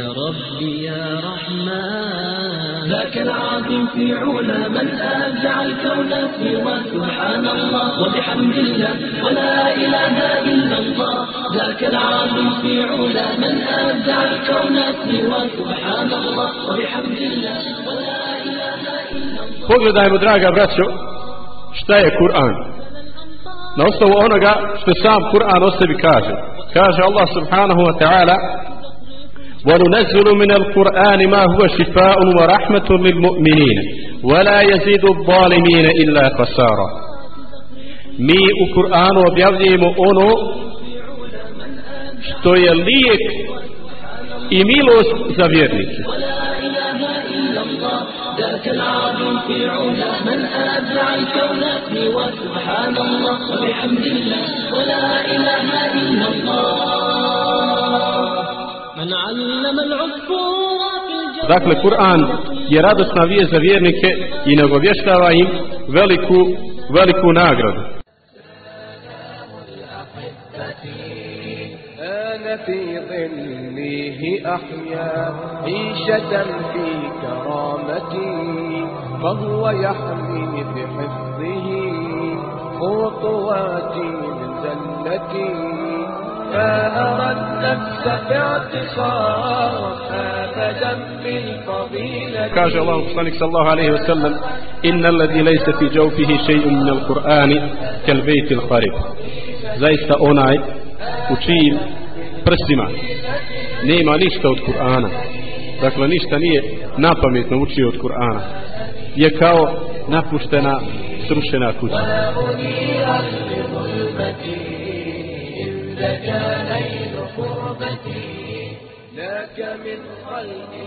يا ربي يا رحمن ذاك العظيم في علا من أبدع الكون سوى سبحان الله وبحمد الله ولا إله إلا الله ذاك العظيم في علا من أبدع الكون سوى سبحان الله وبحمد الله ولا إله إلا الله Pogledajmo, draga braćo, šta je Kur'an. Na osnovu onoga što sam Kur'an o sebi kaže. Kaže Allah subhanahu wa ta'ala وننزل من القرآن ما هو شفاء ورحمة للمؤمنين ولا يزيد الظالمين إلا خسارا mi u Kur'anu objavljujemo što je lijek i milost za vjernike. ذاك في علا من سبحان الله ولا إله إلا الله Dakle, Kur'an je radosna vijest za vjernike i nagovještava im veliku, veliku nagradu. بحفظه خطواتي من زلتي كاج الله وصلنك صلى الله عليه وسلم إن الذي ليس في جوفه شيء من القرآن كالبيت القريب زيست أوناي وشيل برسما نيما نشتا od Kur'ana dakle ništa nije napametno učio od Kur'ana je kao napuštena srušena kuća لك من قلبي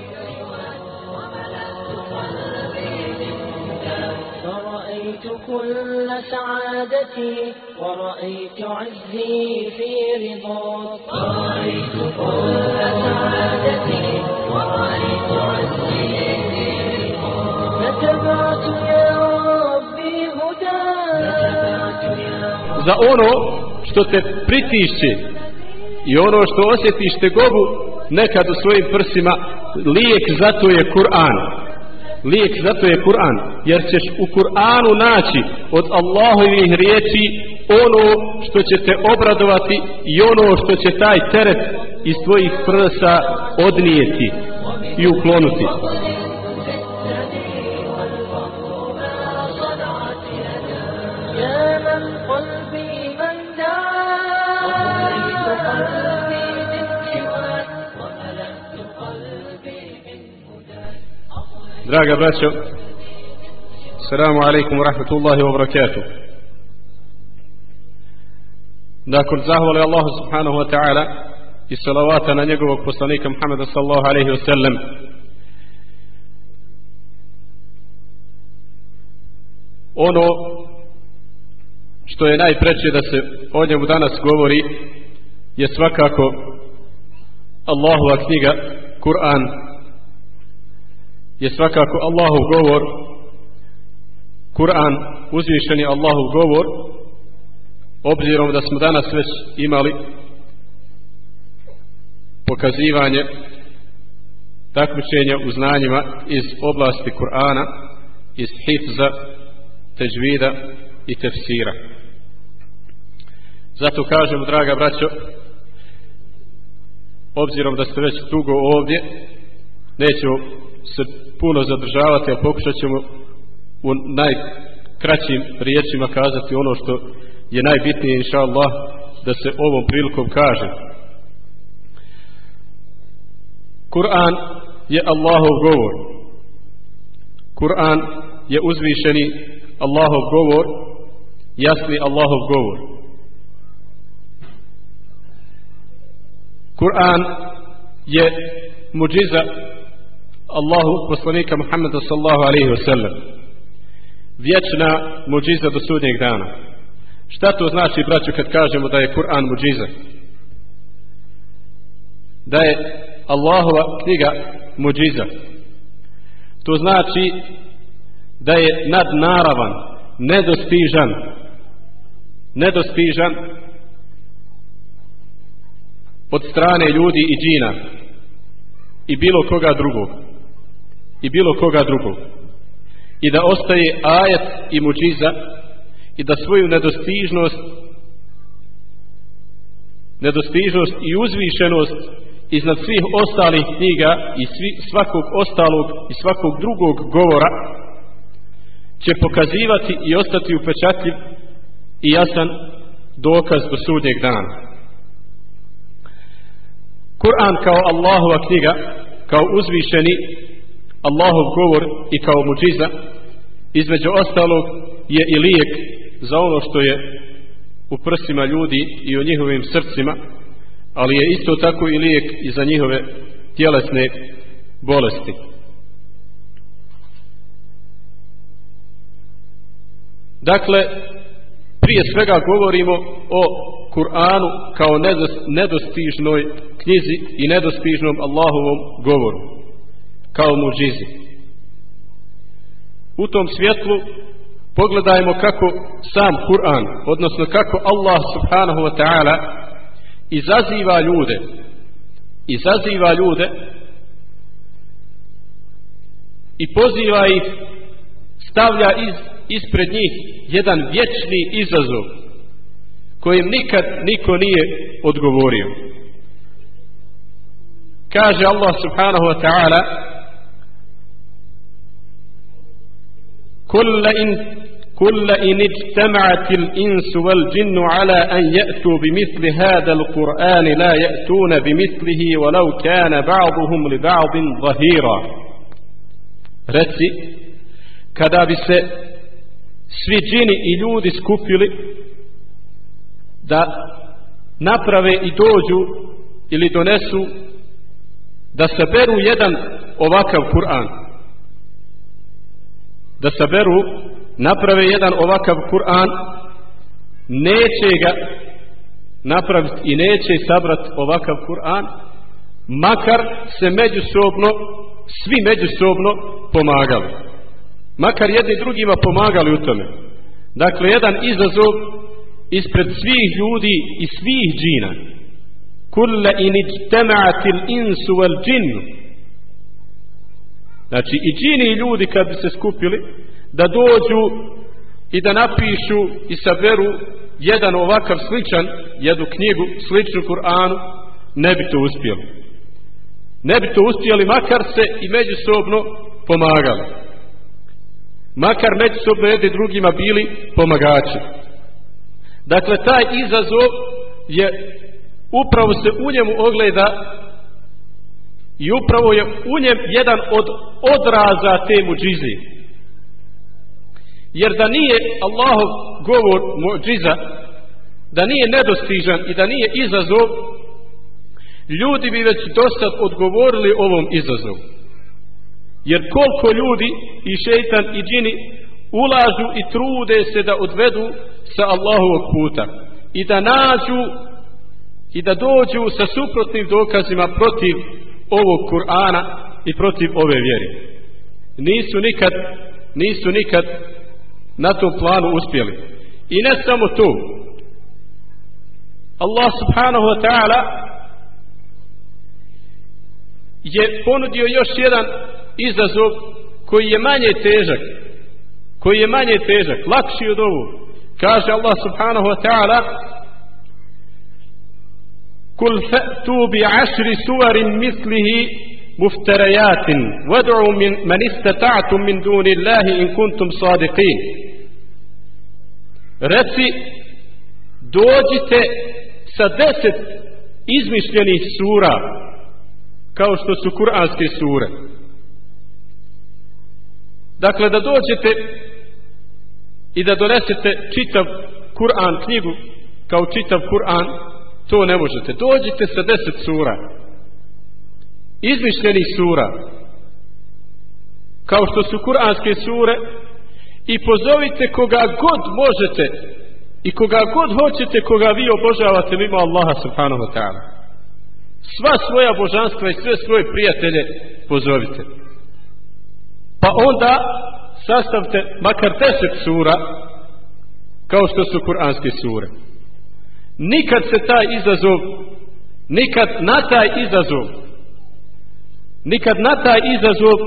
فرأيت كل سعادتي ورأيت عزي في رضاك رأيت كل سعادتي ورأيت عزي في رضاك فتبعت يا Za ono što te pritišće i ono što osjetiš tegobu nekad u svojim prsima lijek zato je Kur'an. Lijek zato je Kur'an jer ćeš u Kur'anu naći od Allahovih riječi ono što će te obradovati i ono što će taj teret iz tvojih prsa odnijeti i uklonuti Draga braćo, Assalamu alaikum wa rahmatullahi wa barakatuh. Nakon zahvale Allahu subhanahu wa ta'ala i salavata na njegovog poslanika Muhammeda sallahu alaihi wa sallam, ono što je najpreće da se o njemu danas govori je svakako Allahova knjiga Kur'an je svakako Allahov govor. Kur'an uzvišen je Allahov govor obzirom da smo danas već imali pokazivanje takmičenja u znanjima iz oblasti Kur'ana iz hifza teđvida i tefsira. Zato kažem draga braćo obzirom da ste već dugo ovdje neću se puno zadržavati a pokušat ćemo u najkraćim riječima kazati ono što je najbitnije inša Allah da se ovom prilikom kaže. Kur'an je Allahov govor. Kur'an je uzvišeni Allahov govor jasni Allahov govor. Kur'an je muđiza Allahu poslanika Muhammeda sallahu alaihi wa sallam. Vječna muđiza do sudnjeg dana. Šta to znači braćo kad kažemo da je Kur'an muđiza? Da je Allahova knjiga muđiza. To znači da je nadnaravan nedostižan nedostižan od strane ljudi i džina i bilo koga drugog i bilo koga drugog i da ostaje ajet i muđiza i da svoju nedostižnost nedostižnost i uzvišenost iznad svih ostalih knjiga i svi, svakog ostalog i svakog drugog govora će pokazivati i ostati upečatljiv i jasan dokaz do sudnjeg dana. Kur'an kao Allahova knjiga, kao uzvišeni Allahov govor i kao muđiza, između ostalog je i lijek za ono što je u prsima ljudi i u njihovim srcima, ali je isto tako i lijek i za njihove tjelesne bolesti. Dakle, prije svega govorimo o Kur'anu kao nedostižnoj knjizi i nedostižnom Allahovom govoru, kao muđizi. U tom svjetlu pogledajmo kako sam Kur'an, odnosno kako Allah subhanahu wa ta'ala izaziva ljude, izaziva ljude i poziva ih, stavlja iz, ispred njih jedan vječni izazov kojim nikad niko nije odgovorio. Kaže Allah subhanahu wa ta'ala كل إن كل إن اجتمعت الإنس والجن على أن يأتوا بمثل هذا القرآن لا يأتون بمثله ولو كان بعضهم لبعض ظهيرا reci kada bi se svi džini i ljudi skupili da naprave i dođu ili donesu da saberu jedan ovakav Kur'an da saberu naprave jedan ovakav Kur'an neće ga napraviti i neće sabrati ovakav Kur'an makar se međusobno svi međusobno pomagali. Makar jedni drugima pomagali u tome. Dakle jedan izazov ispred svih ljudi i svih džina. Kulle in ijtema'atil insu wal džinnu znači i džini i ljudi kad bi se skupili da dođu i da napišu i saberu jedan ovakav sličan, jednu knjigu sličnu Kur'anu, ne bi to uspjeli. Ne bi to uspjeli, makar se i međusobno pomagali. Makar međusobno jedni drugima bili pomagači. Dakle, taj izazov je upravo se u njemu ogleda i upravo je u njem jedan od odraza te muđize. jer da nije Allahov govor muđiza da nije nedostižan i da nije izazov ljudi bi već dosad odgovorili ovom izazovu jer koliko ljudi i šeitan i džini ulažu i trude se da odvedu sa Allahovog puta i da nađu i da dođu sa suprotnim dokazima protiv ovog Kur'ana i protiv ove vjere nisu nikad nisu nikad na tom planu uspjeli. I ne samo to. Allah subhanahu wa ta'ala je ponudio još jedan izazov koji je manje težak. Koji je manje težak, lakši od ovog. Kaže Allah subhanahu wa ta'ala Kul fa'tu bi ašri suvarin mislihi muftarajatin vad'u min man istata'tum min duni Allahi in kuntum sadiqin reci dođite sa deset izmišljenih sura kao što su kuranske sure. Dakle da dođete i da donesete čitav Kur'an knjigu kao čitav Kur'an to ne možete. Dođite sa deset sura. Izmišljenih sura. Kao što su kuranske sure. I pozovite koga god možete i koga god hoćete koga vi obožavate mimo Allaha subhanahu wa ta'ala. Sva svoja božanstva i sve svoje prijatelje pozovite. Pa onda sastavte makar deset sura kao što su kuranske sure nikad se taj izazov nikad na taj izazov nikad na taj izazov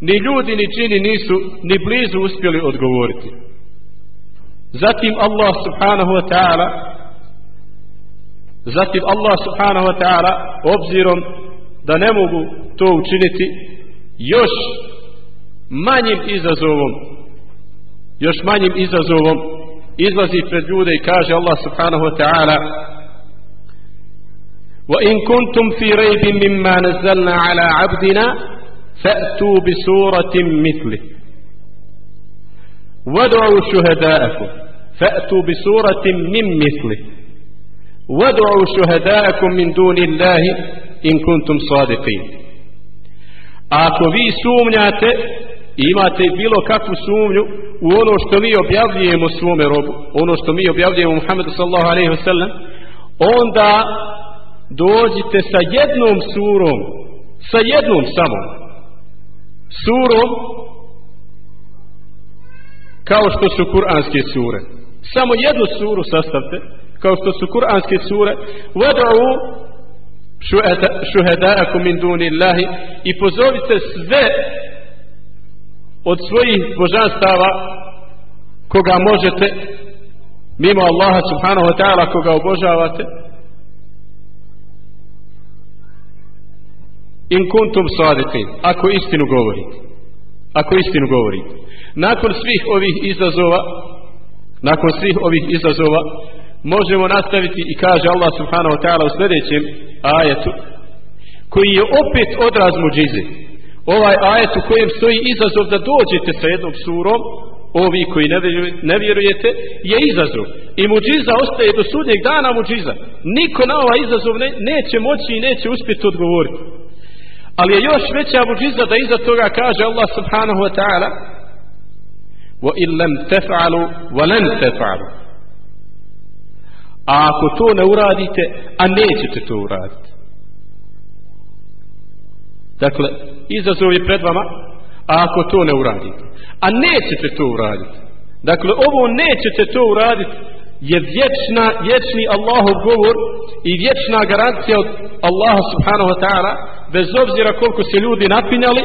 ni ljudi ni čini nisu ni blizu uspjeli odgovoriti. Zatim Allah subhanahu wa ta'ala zatim Allah subhanahu wa ta'ala obzirom da ne mogu to učiniti još manjim izazovom još manjim izazovom izlazi pred ljude i kaže Allah subhanahu wa ta'ala وإن كنتم في ريب مما نزلنا على عبدنا فأتوا بسورة مثله وادعوا شهداءكم فأتوا بسورة من مثله وادعوا شهداءكم من دون الله إن كنتم صادقين Ako vi sumnjate imate bilo kakvu sumnju u ono što mi objavljujemo svome robu, ono što mi objavljujemo Muhammedu sallahu alaihi wasallam, onda dođite sa jednom surom, sa jednom samom, surom kao što su kuranske sure. Samo jednu suru sastavte, kao što su kuranske sure, wad'u šuhedaakum min duni Allahi i pozovite sve od svojih božanstava koga možete mimo Allaha subhanahu wa ta'ala koga obožavate in kuntum sadiqin ako istinu govorite ako istinu govorite. Nakon svih ovih izazova nakon svih ovih izazova možemo nastaviti i kaže Allah subhanahu wa ta'ala u sljedećem ajetu koji je opet odraz muđize ovaj ajet u kojem stoji izazov da dođete sa jednom surom ovi koji ne vjerujete je izazov. I muđiza ostaje do sudnjeg dana muđiza. Niko na ovaj izazov ne, neće moći i neće uspjeti odgovoriti. Ali je još veća muđiza da iza toga kaže Allah subhanahu wa ta'ala wa in lam tef'alu wa lan tef'alu a ako to ne uradite a nećete to uraditi dakle izazov je pred vama a ako to ne uradite a nećete to uraditi dakle ovo nećete to uraditi je vječna, vječni Allahov govor i vječna garancija od Allaha subhanahu wa ta'ala bez obzira koliko se ljudi napinjali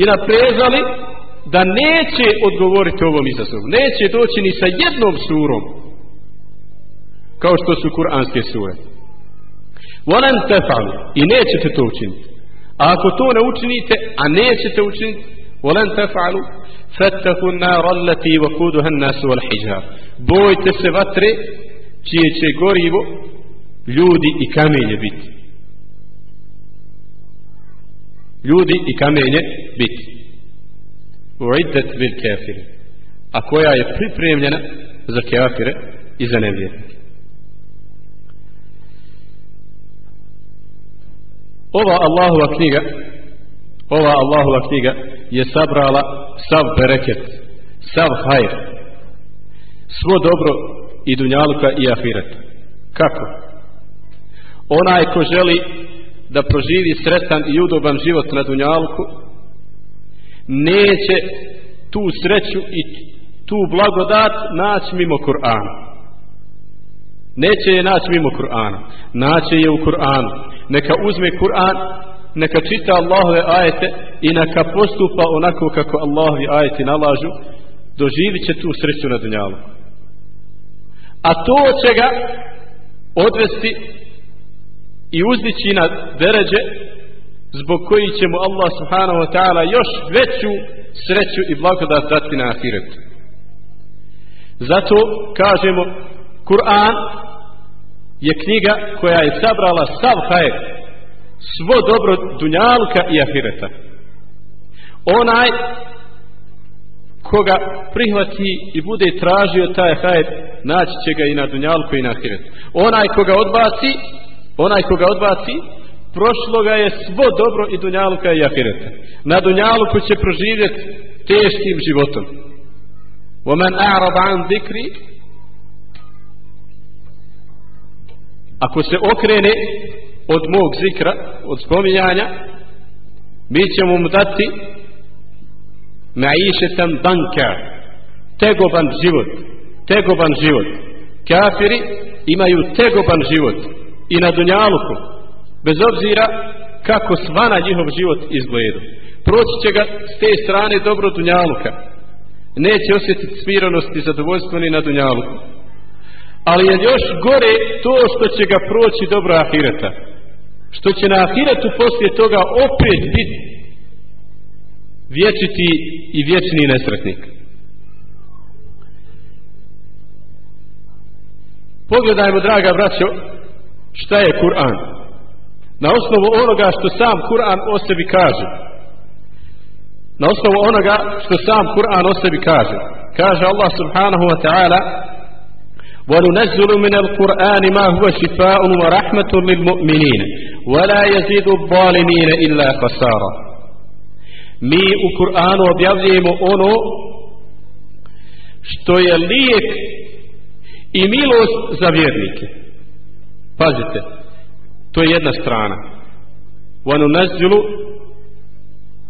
i naprezali da neće odgovoriti ovom izazovu. Neće doći ni sa jednom surom kao što su kuranske sure. Volan tefali i nećete to učiniti. A ako to ne učinite, a nećete učiniti, volen te fa'alu, fattahu narallati wa kuduhan nasu wal hijjar. Bojte se vatre, čije će gorivo ljudi i kamenje biti. Ljudi i kamenje biti. Uiddet bil kafir. A koja je pripremljena za kafire i za nevjernike. Ova Allahova knjiga ova Allahova knjiga je sabrala sav bereket sav hajr svo dobro i dunjaluka i ahireta kako? Onaj ko želi da proživi sretan i udoban život na dunjalku neće tu sreću i tu blagodat naći mimo Kur'ana. Neće je naći mimo Kur'ana. Naće je u Kur'anu neka uzme Kur'an neka čita Allahove ajete i neka postupa onako kako Allahovi ajeti nalažu doživit će tu sreću na dunjalu. A to će ga odvesti i uzdići na deređe zbog koji će mu Allah subhanahu wa ta'ala još veću sreću i blagodat dati na ahiretu. Zato kažemo Kur'an je knjiga koja je sabrala sav hajer svo dobro dunjalka i ahireta onaj koga prihvati i bude tražio taj hajer naći će ga i na dunjalku i na ahiretu onaj koga odbaci onaj koga odbaci prošlo ga je svo dobro i dunjalka i ahireta na dunjalku će proživjeti teškim životom ومن أعرض عن ذكري ako se okrene od mog zikra, od spominjanja, mi ćemo mu dati maišetan banka, tegoban život, tegoban život. Kafiri imaju tegoban život i na dunjaluku, bez obzira kako svana njihov život izgleda. Proći će ga s te strane dobro dunjaluka. Neće osjetiti smiranost i zadovoljstvo ni na dunjaluku. Ali je još gore to što će ga proći dobro ahireta. Što će na ahiretu poslije toga opet biti vječiti i vječni nesretnik. Pogledajmo, draga braćo, šta je Kur'an. Na osnovu onoga što sam Kur'an o sebi kaže. Na osnovu onoga što sam Kur'an o sebi kaže. Kaže Allah subhanahu wa ta'ala وَنُنَزِّلُ مِنَ الْقُرْآنِ مَا هُوَ شِفَاءٌ وَرَحْمَةٌ لِلْمُؤْمِنِينَ وَلَا يَزِيدُ الظَّالِمِينَ إِلَّا خَسَارًا Mi u Kur'anu objavljujemo što je lijek i milost za vjernike. Pazite, to je jedna strana. وَنُنَزِّلُ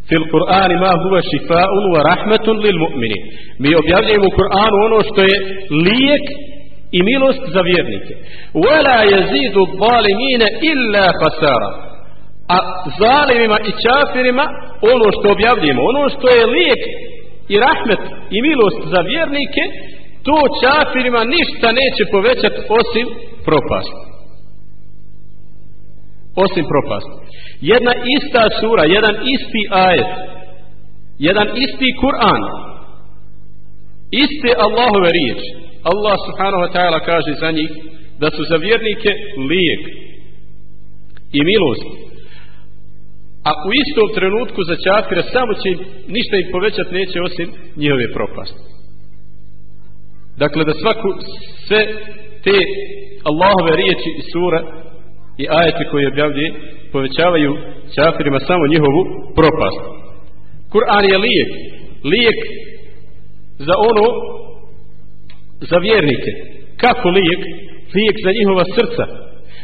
فِي الْقُرْآنِ مَا هُوَ شِفَاءٌ وَرَحْمَةٌ لِلْمُؤْمِنِينَ Mi objavljujemo u Kur'anu ono što je lijek i milost za vjernike. Wala yazidu zalimina illa khasara. A zalimima i čafirima ono što objavljujemo, ono što je lijek i rahmet i milost za vjernike, to čafirima ništa neće povećati osim propast. Osim propast. Jedna ista sura, jedan isti ajet, jedan isti Kur'an, iste Allahove riječi, Allah subhanahu wa ta'ala kaže za njih da su za vjernike lijek i milost. A u istom trenutku za čafira samo će ništa im povećat neće osim njihove propasti. Dakle, da svaku, sve te Allahove riječi i sura i ajete koje objavljuje povećavaju čafirima samo njihovu propast. Kur'an je lijek. Lijek za ono za vjernike. Kako lijek? Lijek za njihova srca.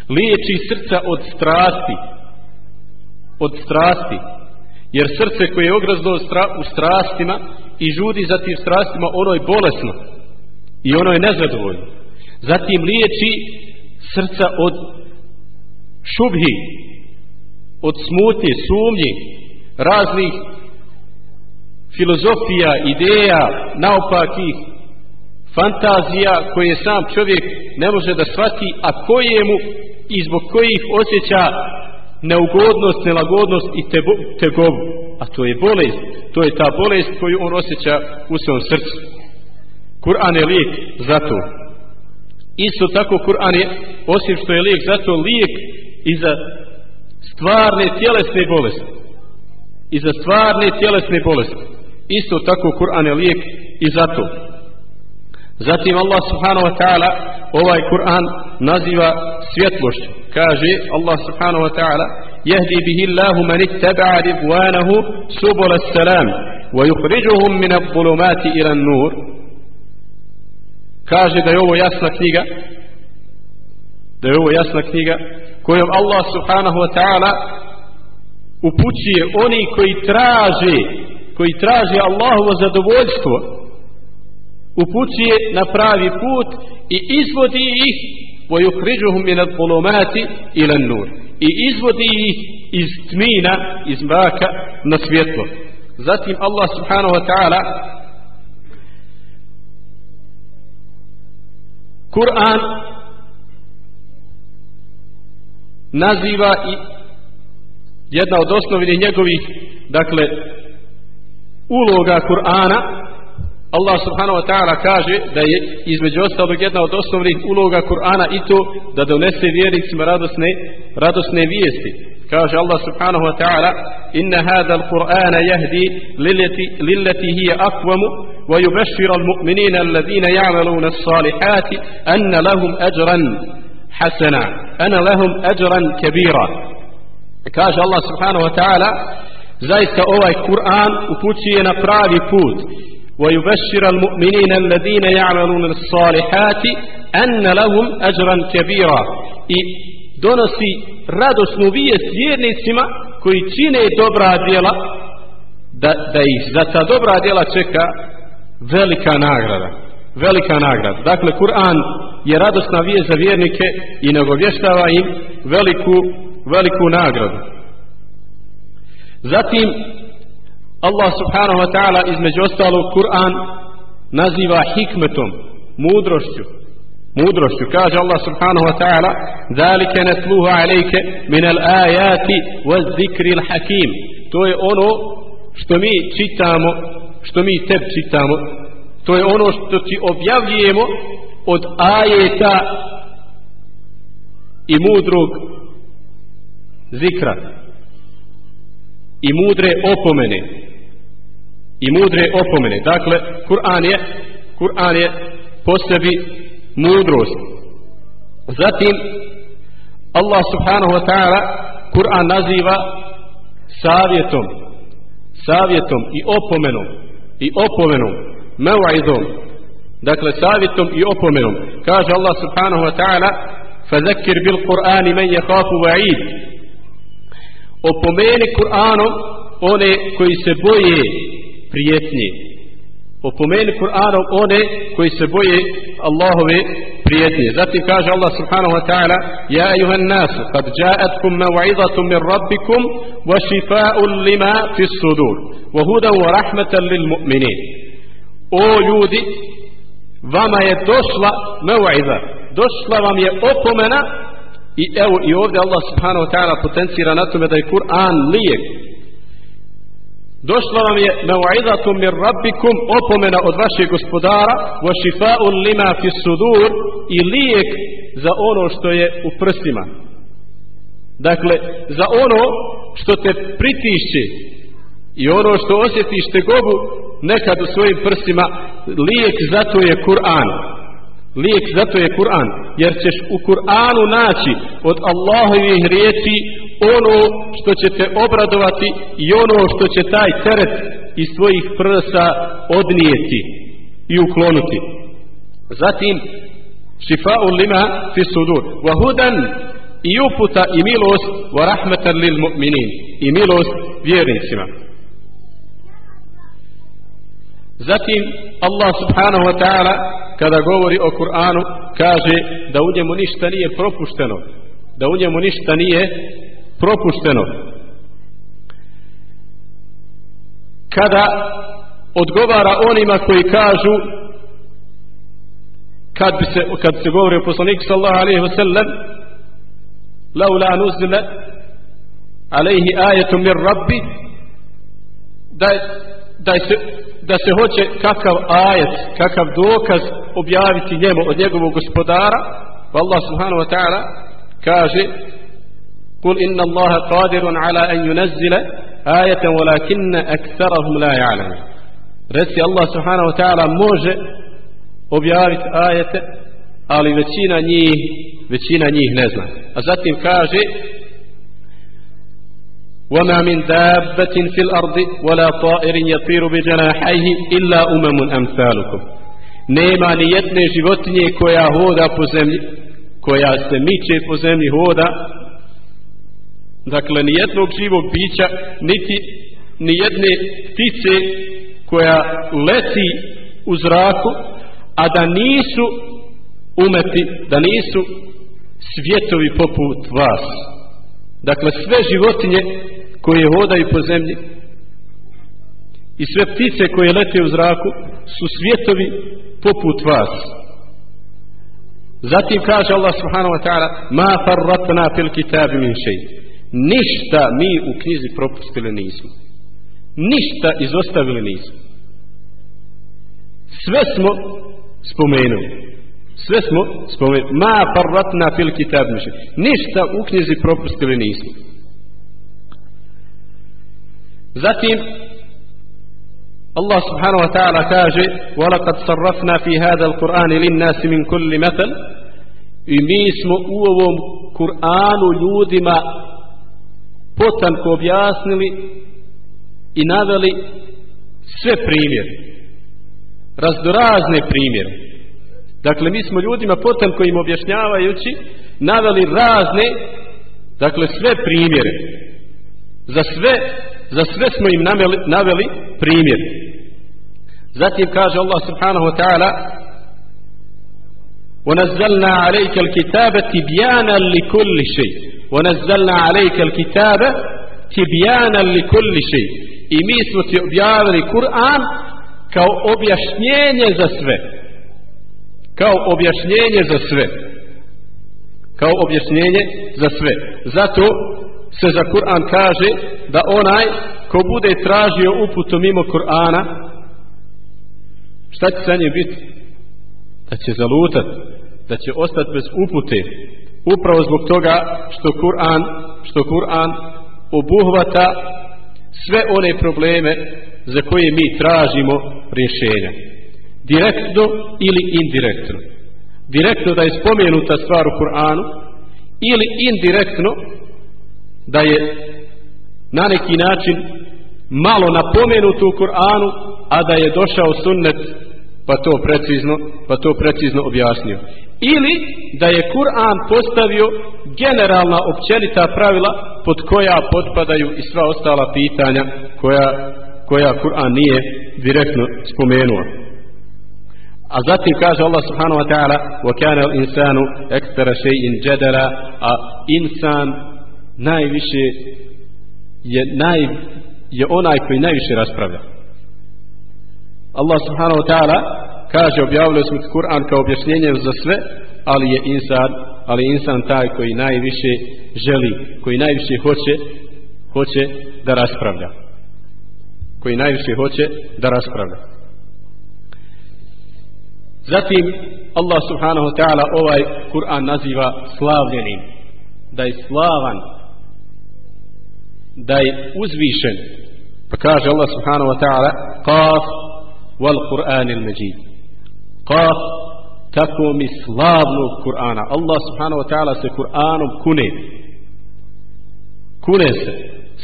Liječi srca od strasti. Od strasti. Jer srce koje je ograzno u strastima i žudi za tim strastima, ono je bolesno i ono je nezadovoljno. Zatim liječi srca od šubhi, od smutnje, sumnji, raznih filozofija, ideja, naopakih fantazija koje sam čovjek ne može da shvati, a kojemu i zbog kojih osjeća neugodnost, nelagodnost i tegobu. A to je bolest, to je ta bolest koju on osjeća u svom srcu. Kur'an je lijek za to. Isto tako Kur'an je, osim što je lijek za to, lijek i za stvarne tjelesne bolesti. I za stvarne tjelesne bolesti. Isto tako Kur'an je lijek i za to. Zatim Allah subhanahu wa ta'ala ovaj Kur'an naziva svjetlošću. Kaže Allah subhanahu wa ta'ala Jehdi bihi Allahu man ittaba'a subul as-salam" wa yukhrijuhum min abdulumati ila nur Kaže da je ovo jasna knjiga da je ovo jasna knjiga kojom Allah subhanahu wa ta'ala upućuje oni koji traže koji traže Allahovo zadovoljstvo upućuje na pravi put i izvodi ih wa min al-zulumati ila an-nur i izvodi ih iz tmina iz mraka na svjetlo. Zatim Allah subhanahu wa ta'ala Kur'an naziva i jedna od osnovnih njegovih dakle uloga Kur'ana Allah subhanahu wa ta'ala kaže da je između ostalog jedna od osnovnih uloga Kur'ana i to da donese vjernicima radosne, radosne vijesti. Kaže Allah subhanahu wa ta'ala Inna hada al-Qur'ana jahdi lilleti hije akvamu wa yubashir al-mu'minina alladhina ja'maluna s-salihati anna lahum ajran hasana anna lahum ajran kabira kaže Allah subhanahu wa ta'ala zaista ovaj Kur'an upućuje na pravi put ويبشر المؤمنين الذين يعملون الصالحات أن لهم أجرا كبيرا i donosi radosnu vijest vjernicima koji čine dobra djela da, da ih za ta dobra djela čeka velika nagrada velika nagrada dakle Kur'an je radosna vijest za vjernike i nagovještava im veliku, veliku nagradu zatim Allah subhanahu wa ta'ala između ostalog Kur'an naziva hikmetom mudrošću. Mudrošću. Kaže Allah subhanahu wa ta'ala zalike netluha alejke min al ajati wa zikri al hakim to je ono što mi čitamo što mi teb čitamo. To je ono što ti objavljujemo od ajeta i mudrog zikra i mudre opomene i mudre opomene. Dakle Kur'an je Kur'an je po sebi mudrost. Zatim Allah subhanahu wa ta'ala Kur'an naziva savjetom savjetom i opomenom i opomenom meva'idom dakle savjetom i opomenom. Kaže Allah subhanahu wa ta'ala fazakir bil Kur'ani men je hafu va'id opomeni Kur'anom one koji se boje prijetnje opomeni Kur'anom one koji se boje Allahove prijetnje. Zatim kaže Allah subhanahu wa ta'ala ja ayuhan nasu kad jaatkum maw'izatun min rabbikum wa shifa'un lima fi sudur wa hudan wa rahmatan lil mu'minin. O ljudi vama je došla maw'iza došla vam je opomena i evo i ovdje Allah subhanahu wa ta'ala potencira na tome da je Kur'an lijek došla vam je mevaidatum mir rabbikum opomena od vašeg gospodara wa šifa'un lima fi sudur i lijek za ono što je u prsima. Dakle za ono što te pritišće i ono što osjetiš te gobu nekad u svojim prsima lijek za to je Kur'an. Lijek za to je Kur'an jer ćeš u Kur'anu naći od Allahovih riječi ono što će te obradovati i ono što će taj teret iz svojih prsa odnijeti i uklonuti. Zatim šifa'u lima fi sudur wa hudan i uputa i milost wa rahmetan lil mu'minin i milost vjernicima. Zatim Allah subhanahu wa ta'ala kada govori o Kur'anu kaže da u njemu ništa nije propušteno da u njemu ništa nije propušteno. Kada odgovara onima koji kažu kad bi se kad se govori o poslaniku sallallahu alejhi ve sellem laula nuzila alejhi ayatun min rabbi da da se da se hoće kakav ajet, kakav dokaz objaviti njemu od njegovog gospodara, pa Allah subhanahu wa ta'ala kaže قل إن الله قادر على أن ينزل آية ولكن أكثرهم لا يعلم رسي الله سبحانه وتعالى موجه objavit ajete ali većina njih većina njih ne zna a zatim kaže وما من دابة في الأرض ولا طائر يطير بجناحيه إلا أمم أمثالكم. نيما نيتني životinje koja hoda po zemlji koja se miče po zemlji hoda dakle ni jednog živog bića niti ni jedne ptice koja leti u zraku a da nisu umeti da nisu svjetovi poput vas. Dakle sve životinje koje hodaju po zemlji i sve ptice koje lete u zraku su svjetovi poput vas. Zatim kaže Allah subhanahu wa ta'ala ma farratna fil kitabi min shay ništa mi u knjizi propustili nismo ništa izostavili nismo sve smo spomenuli sve smo spomenuli ma farratna fil kitabi min shay ništa u knjizi propustili nismo zatim Allah subhanahu wa ta'ala kaže وَلَقَدْ صَرَّفْنَا فِي هَذَا الْقُرْآنِ لِلنَّاسِ مِنْ كُلِّ مَثَلٍ i mi smo u ovom Kur'anu ljudima potanko objasnili i naveli sve primjere razdorazne primjere dakle mi smo ljudima potanko im objašnjavajući naveli razne dakle sve primjere za sve za sve smo im naveli, naveli primjer zatim kaže Allah subhanahu wa ta'ala ونزلنا عليك الكتاب تبيانا لكل شيء ونزلنا عليك الكتاب tibjana li kulli šej i mi smo ti objavili Kur'an kao objašnjenje za sve kao objašnjenje za sve kao objašnjenje za sve zato se za Kur'an kaže da onaj ko bude tražio uputu mimo Kur'ana šta će sa njim biti da će zalutat da će ostati bez upute upravo zbog toga što Kur'an što Kur'an obuhvata sve one probleme za koje mi tražimo rješenja. Direktno ili indirektno. Direktno da je spomenuta stvar u Kur'anu ili indirektno da je na neki način malo napomenuto u Kur'anu a da je došao sunnet pa to precizno pa to precizno objasnio ili da je Kur'an postavio generalna općenita pravila pod koja potpadaju i sva ostala pitanja koja, koja Kur'an nije direktno spomenuo. A zatim kaže Allah subhanahu wa ta'ala وَكَانَ الْإِنسَانُ أَكْتَرَ شَيْءٍ جَدَرَ a insan najviše je naj je onaj koji najviše raspravlja. Allah subhanahu wa ta'ala kaže objavili smo Kur'an kao objašnjenje za sve, ali je insan, ali insan taj koji najviše želi, koji najviše hoće, hoće da raspravlja. Koji najviše hoće da raspravlja. Zatim Allah subhanahu wa ta'ala ovaj Kur'an naziva slavljenim. Da je slavan, da je uzvišen. Pa kaže Allah subhanahu wa ta'ala Qaf wal Kur'an il Majid. Qaf tako mi slavnog Kur'ana. Allah subhanahu wa ta'ala se Kur'anom kune. Kune se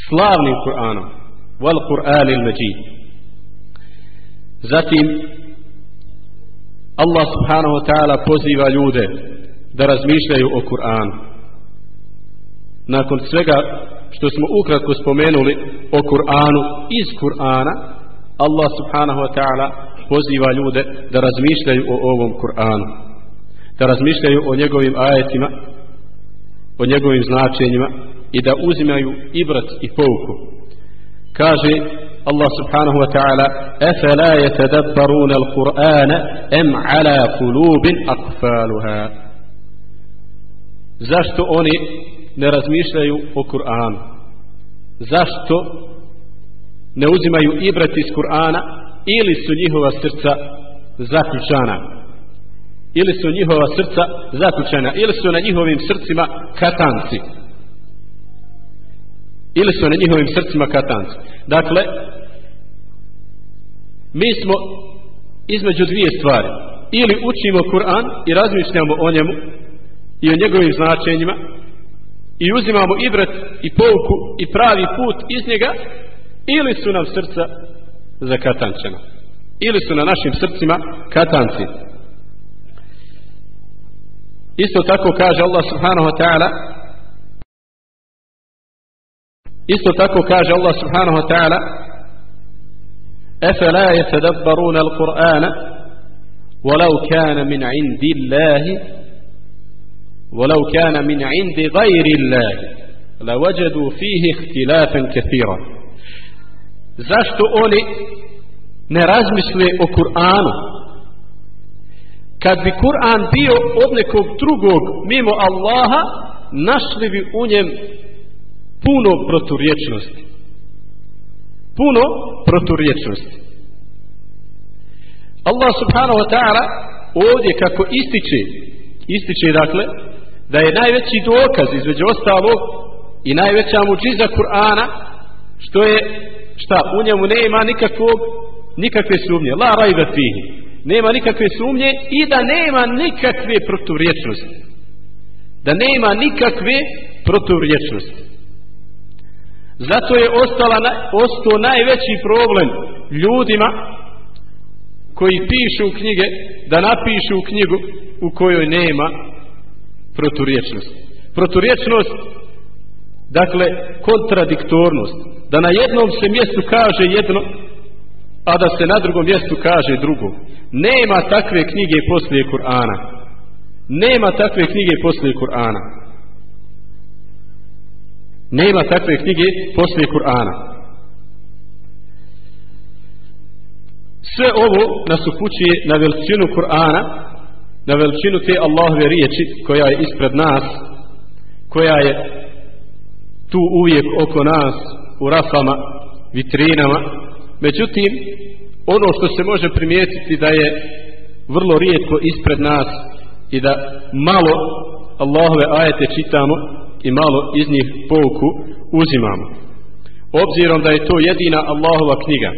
slavnim Kur'anom. Wal Kur'an il Majid. Zatim Allah subhanahu wa ta'ala poziva ljude da razmišljaju o Kur'anu. Nakon svega što smo ukratko spomenuli o Kur'anu iz Kur'ana, Allah subhanahu wa ta'ala poziva ljude da razmišljaju o ovom Kur'anu. Da razmišljaju o njegovim ajetima, o njegovim značenjima i da uzimaju ibrat i pouku. Kaže Allah subhanahu wa ta'ala أفلا يتدبرون القرآن أم على قلوب أقفالها zašto oni ne razmišljaju o Kur'anu zašto ne uzimaju ibrat iz Kur'ana ili su njihova srca zaključana. Ili su njihova srca zaključana ili su na njihovim srcima katanci. Ili su na njihovim srcima katanci. Dakle mi smo između dvije stvari. Ili učimo Kur'an i razmišljamo o njemu i o njegovim značenjima i uzimamo ibret i pouku i pravi put iz njega ili su nam srca zakatančena ili su na našim srcima katanci isto tako kaže Allah subhanahu wa ta'ala isto tako kaže Allah subhanahu wa ta'ala أفلا يتدبرون القرآن ولو كان من عند الله ولو كان من عند غير الله لوجدوا فيه اختلافا كثيرا zašto oni ne razmisle o Kur'anu? Kad bi Kur'an bio od nekog drugog mimo Allaha našli bi u njem puno proturječnosti. Puno proturječnosti. Allah subhanahu wa ta'ala ovdje kako ističe ističe dakle da je najveći dokaz između ostalog i najveća muđiza Kur'ana što je šta u njemu nema nikakvog nikakve sumnje. La rajba fihi. Nema nikakve sumnje i da nema nikakve proturječnosti. Da nema nikakve proturječnosti. Zato je ostala, ostao najveći problem ljudima koji pišu knjige da napišu knjigu u kojoj nema proturječnost proturječnost dakle kontradiktornost da na jednom se mjestu kaže jedno a da se na drugom mjestu kaže drugo. Nema takve knjige poslije Kur'ana. Nema takve knjige poslije Kur'ana. Nema takve knjige poslije Kur'ana. Sve ovo nas upućuje na veličinu Kur'ana na veličinu te Allahove riječi koja je ispred nas koja je tu uvijek oko nas u rafama vitrinama. Međutim ono što se može primijetiti da je vrlo rijetko ispred nas i da malo Allahove ajete čitamo i malo iz njih pouku uzimamo. Obzirom da je to jedina Allahova knjiga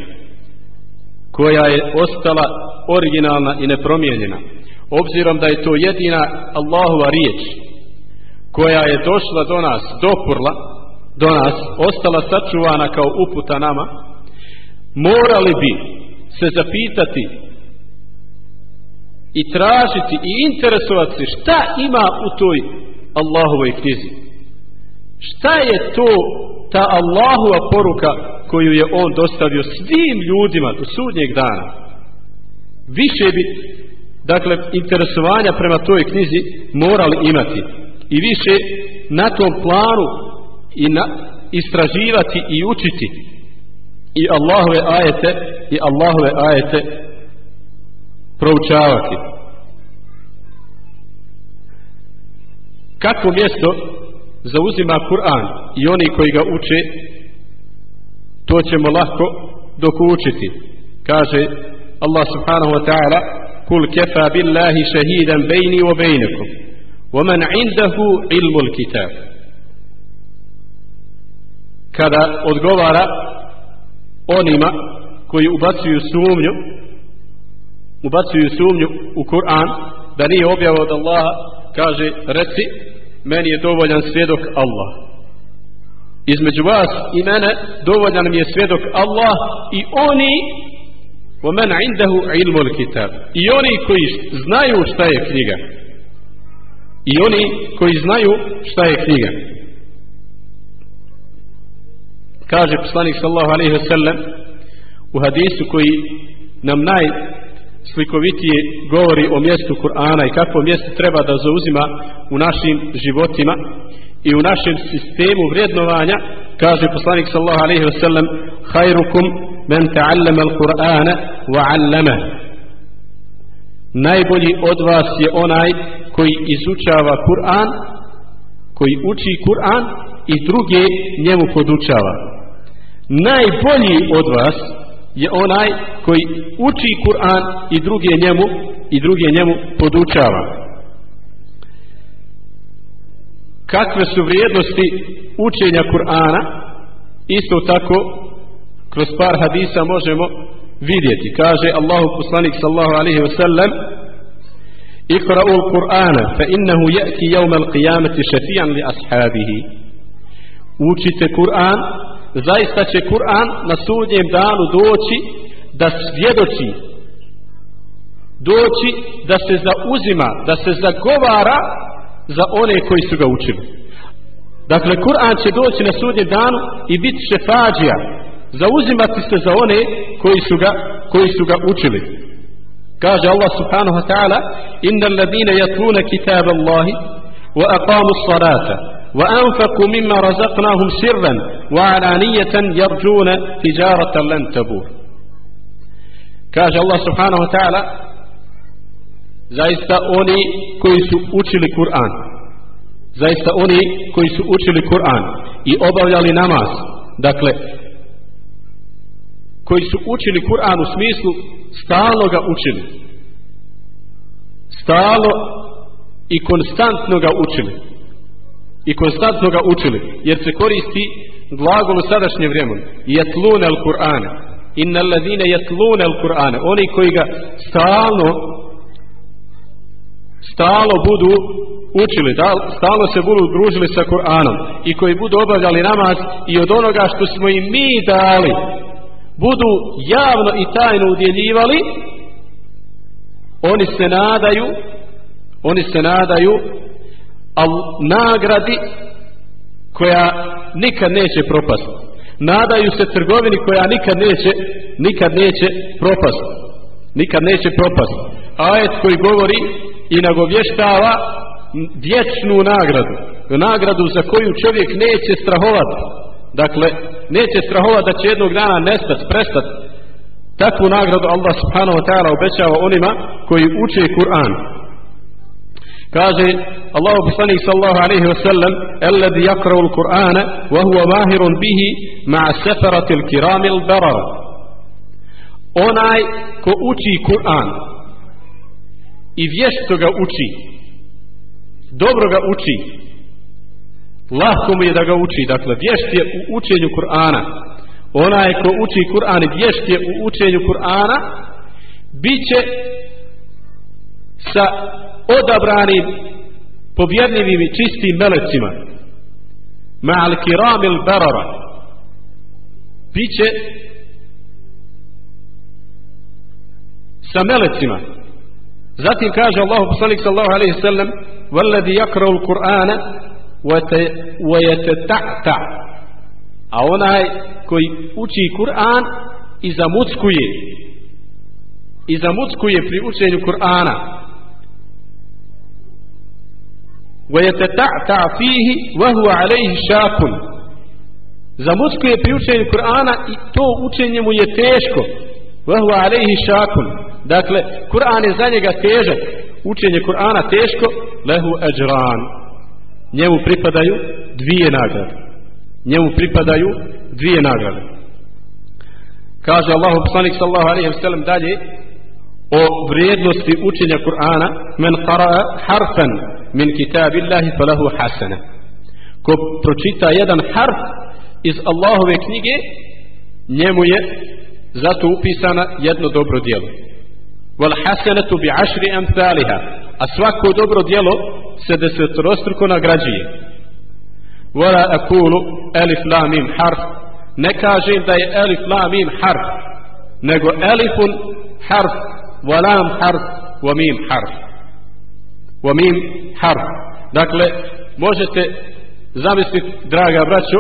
koja je ostala originalna i nepromijenjena obzirom da je to jedina Allahova riječ koja je došla do nas, dokurla do nas, ostala sačuvana kao uputa nama morali bi se zapitati i tražiti i interesovati se šta ima u toj Allahovoj knjizi. Šta je to ta Allahova poruka koju je on dostavio svim ljudima do sudnjeg dana? Više bi dakle interesovanja prema toj knjizi morali imati i više na tom planu i na, istraživati i učiti i Allahove ajete i Allahove ajete proučavati kako mjesto zauzima Kur'an i oni koji ga uče to ćemo lahko dok učiti kaže Allah subhanahu wa ta'ala kul kefa billahi shahidan bejni wa bejnekum ومن عنده علم الكتاب kada odgovara onima koji ubacuju sumnju ubacuju sumnju u Kur'an da nije objavio od Allaha kaže reci meni je dovoljan svjedok Allah između vas i mene dovoljan mi je svjedok Allah i oni ومن عنده علم الكتاب i oni koji znaju šta je knjiga i oni koji znaju šta je knjiga kaže poslanik sallahu alaihi wasallam u hadisu koji nam naj slikovitije govori o mjestu Kur'ana i kako mjesto treba da zauzima u našim životima i u našem sistemu vrednovanja kaže poslanik sallahu alaihi wasallam hajrukum men ta'allama al-Qur'ana wa 'allama najbolji od vas je onaj koji izučava Kur'an koji uči Kur'an i druge njemu podučava najbolji od vas je onaj koji uči Kur'an i druge njemu i druge njemu podučava kakve su vrijednosti učenja Kur'ana isto tako kroz par hadisa možemo vidjeti kaže Allahu poslanik sallahu alaihi wa sallam اقرأوا القرآن فإنه يأتي يوم القيامة شفيعا لأصحابه učite Kur'an zaista će Kur'an na sudnjem danu doći da svjedoči doći da se zauzima da se zagovara za one koji su ga učili. Dakle Kur'an će doći na sudnjem danu i bit će fađija zauzimati se za one koji su ga, koji su ga učili. Kaže Allah subhanahu wa ta'ala inna alladhina yatluna kitab Allahi wa aqamu salata wa مما mimma razaqnahum sirran wa تجارة لن tijaratan lan tabur سبحانه وتعالى subhanahu wa ta'ala zaista oni koji su učili Kur'an zaista oni koji su učili Kur'an i obavljali namaz dakle koji su učili Kur'an u smislu stalno ga učili stalo i konstantno ga učili i konstantno ga učili jer se koristi glagol u sadašnjem vremenu. Jatlune al Kur'ane inna alladhina jatlune al Kur'ane oni koji ga stalno stalo budu učili, da, stalno se budu družili sa Kur'anom i koji budu obavljali namaz i od onoga što smo im mi dali budu javno i tajno udjeljivali oni se nadaju oni se nadaju al nagradi koja nikad neće propast. Nadaju se trgovini koja nikad neće nikad neće propast. Nikad neće propast. Ajet koji govori i nagovještava vječnu nagradu. Nagradu za koju čovjek neće strahovati. Dakle neće strahovati da će jednog dana nestat, prestati takvu nagradu Allah subhanahu wa ta'ala obećava onima koji uče Kur'an kaže Allahu poslanik sallallahu alejhi ve sellem alladhi yaqra'u al-Qur'ana wa huwa mahirun bihi ma'a safarati al-kiram al-barara onaj ko uči Kur'an i vješto ga uči dobro ga uči lahko mu je da ga uči. Dakle vješt je u učenju Kur'ana. Onaj ko uči Kur'an i vješt je u učenju Kur'ana bit će sa odabranim pobjednivim i čistim melecima. Ma'al kiramil barara. Bit će sa melecima. Zatim kaže Allahu poslanik alejhi alaihi sallam valladi jakra u Kur'ana wa yata a onaj koji uči Kur'an i zamuckuje i zamuckuje pri učenju Kur'ana. ويتتعتع فيه وهو عليه شاق zamuckuje pri učenju Kur'ana i to učenje mu je teško وهو عليه شاق dakle Kur'an je za njega težak učenje Kur'ana teško lehu ajran njemu pripadaju dvije nagrade njemu pripadaju dvije nagrade kaže Allahu poslanik sallallahu alejhi ve sellem dalje o vrijednosti učenja Kur'ana men qara'a harfan min kitabillahi falahu hasana. Ko pročita jedan harf iz Allahove knjige njemu je zato upisana jedno dobro djelo. Wal hasanatu bi ashri amthaliha. A svako dobro djelo se desetorostruko nagrađuje. Wala aqulu alif lam mim harf. Ne kažem da je alif lam mim harf nego alifun harf wa lam harf wa mim harf wa mim harf dakle možete zamisliti draga braćo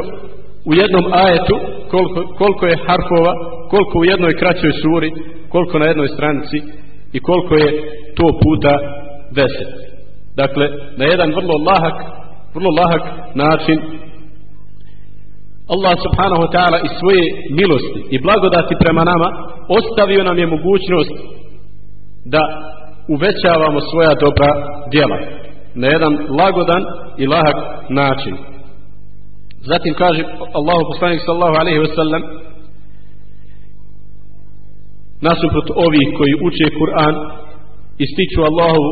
u jednom ajetu koliko, koliko je harfova koliko u jednoj kraćoj suri koliko na jednoj stranici i koliko je to puta deset. Dakle na jedan vrlo lahak vrlo lahak način Allah subhanahu wa ta'ala iz svoje milosti i blagodati prema nama ostavio nam je mogućnost da uvećavamo svoja dobra djela na jedan lagodan i lahak način. Zatim kaže Allahu poslanik sallahu alaihi ve sellem nasuprot ovih koji uče Kur'an ističu Allahu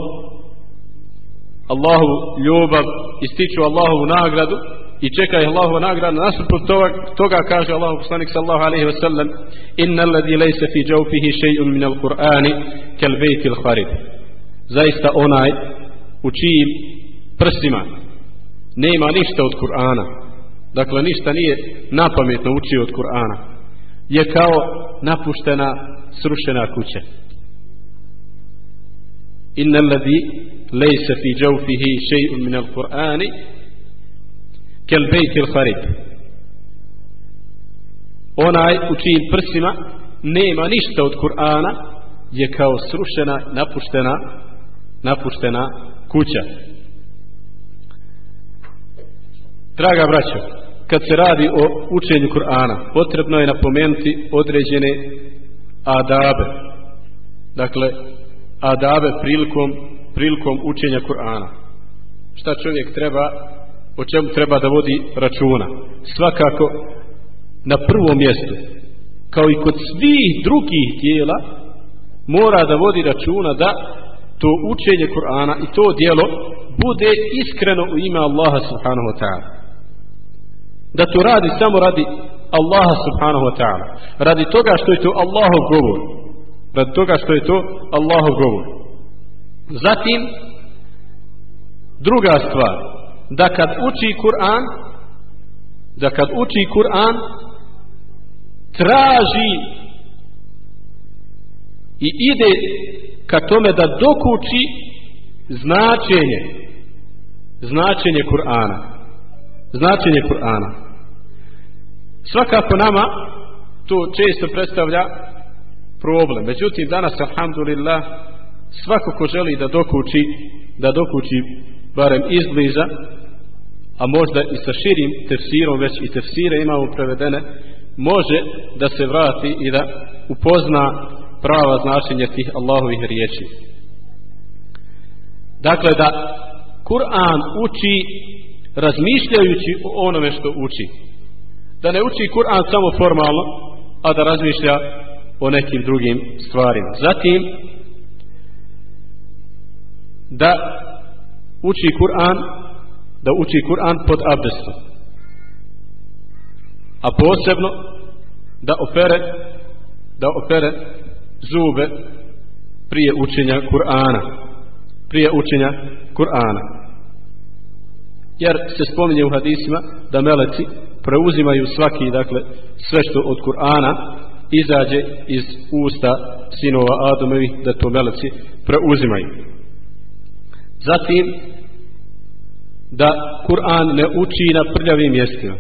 Allahu ljubav ističu Allahovu nagradu i čeka čekaju Allahova nagrada. Nasuprot toga, toga kaže Allahu poslanik sallallahu alejhi ve sellem innal ladhi laysa fi jawfihi shay'un min al-Qur'ani kal bayt al-Kharib. Zaista onaj u čijim prsima nema ništa od Kur'ana. Dakle ništa nije napametno učio od Kur'ana. Je kao napuštena srušena kuća. Innal ladhi laysa fi jawfihi shay'un min al-Qur'ani kel bejtil al-kharib onaj u čijim prsima nema ništa od Kur'ana je kao srušena napuštena napuštena kuća. Draga braćo kad se radi o učenju Kur'ana potrebno je napomenuti određene adabe. Dakle adabe prilikom prilikom učenja Kur'ana. Šta čovjek treba o čemu treba da vodi računa. Svakako na prvom mjestu kao i kod svih drugih tijela mora da vodi računa da to učenje Kur'ana i to dijelo bude iskreno u ime Allaha subhanahu wa ta'ala. Da to radi samo radi Allaha subhanahu wa ta'ala. Radi toga što je to Allahov govor. Radi toga što je to Allahov govor. Zatim druga stvar da kad uči Kur'an da kad uči Kur'an traži i ide ka tome da dokuči značenje značenje Kur'ana. Značenje Kur'ana. Svakako nama to često predstavlja problem. Međutim danas alhamdulillah svako ko želi da dokuči da dokuči barem izbliza a možda i sa širim tefsirom, već i tefsire imamo prevedene, može da se vrati i da upozna prava značenja tih Allahovih riječi. Dakle, da Kur'an uči razmišljajući o onome što uči. Da ne uči Kur'an samo formalno, a da razmišlja o nekim drugim stvarima. Zatim, da uči Kur'an da uči Kur'an pod abdestom. A posebno da opere da opere zube prije učenja Kur'ana. Prije učenja Kur'ana. Jer se spominje u hadisima da meleci preuzimaju svaki dakle sve što od Kur'ana izađe iz usta sinova Adomevi da to meleci preuzimaju. Zatim da Kur'an ne uči na prljavim mjestima.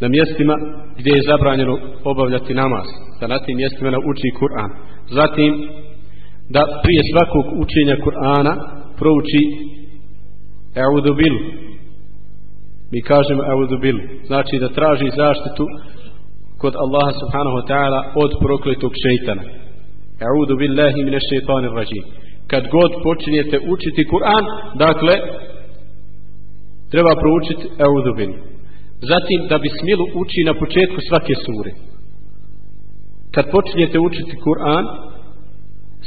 Na mjestima gdje je zabranjeno obavljati namaz. Da na tim mjestima ne uči Kur'an. Zatim da prije svakog učenja Kur'ana prouči E'udhu bil mi kažemo E'udhu znači da traži zaštitu kod Allaha subhanahu wa ta'ala od prokletog šeitana. Eudu billahi mine šeitanir rajim. Kad god počinjete učiti Kur'an dakle treba proučiti Eudubin. zatim da bismilu uči na početku svake sure kad počinjete učiti Kur'an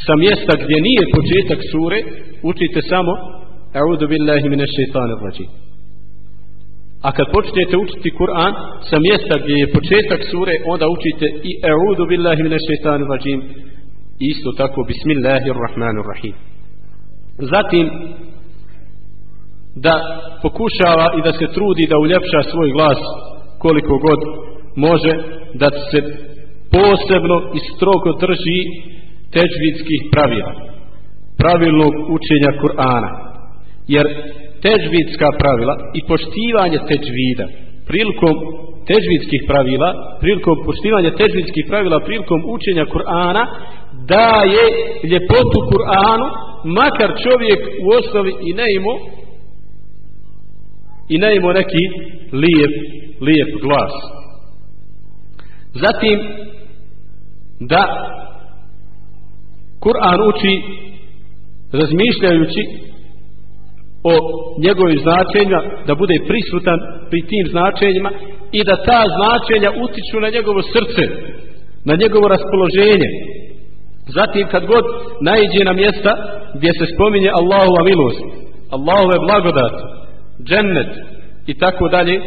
sa mjesta gdje nije početak sure učite samo A'udhu billahi mine šeitanir rajim A kad počnete učiti Kur'an sa mjesta gdje je početak sure, onda učite i Eudu billahi mine shaitanir rajim. Isto tako Bismillahirrahmanirrahim. Zatim da pokušava i da se trudi da uljepša svoj glas koliko god može da se posebno i strogo drži teđvidskih pravila pravilnog učenja Kur'ana. Jer teđvidska pravila i poštivanje teđvida prilikom teđvidskih pravila prilikom poštivanja teđvidskih pravila prilikom učenja Kur'ana daje ljepotu Kur'anu makar čovjek u osnovi i ne imao i najmo neki lijep, lijep glas. Zatim da Kur'an uči razmišljajući o njegovim značenjima da bude prisutan pri tim značenjima i da ta značenja utiču na njegovo srce na njegovo raspoloženje. Zatim kad god najđe na mjesta gdje se spominje Allahova milost Allahove blagodat džennet i tako dalje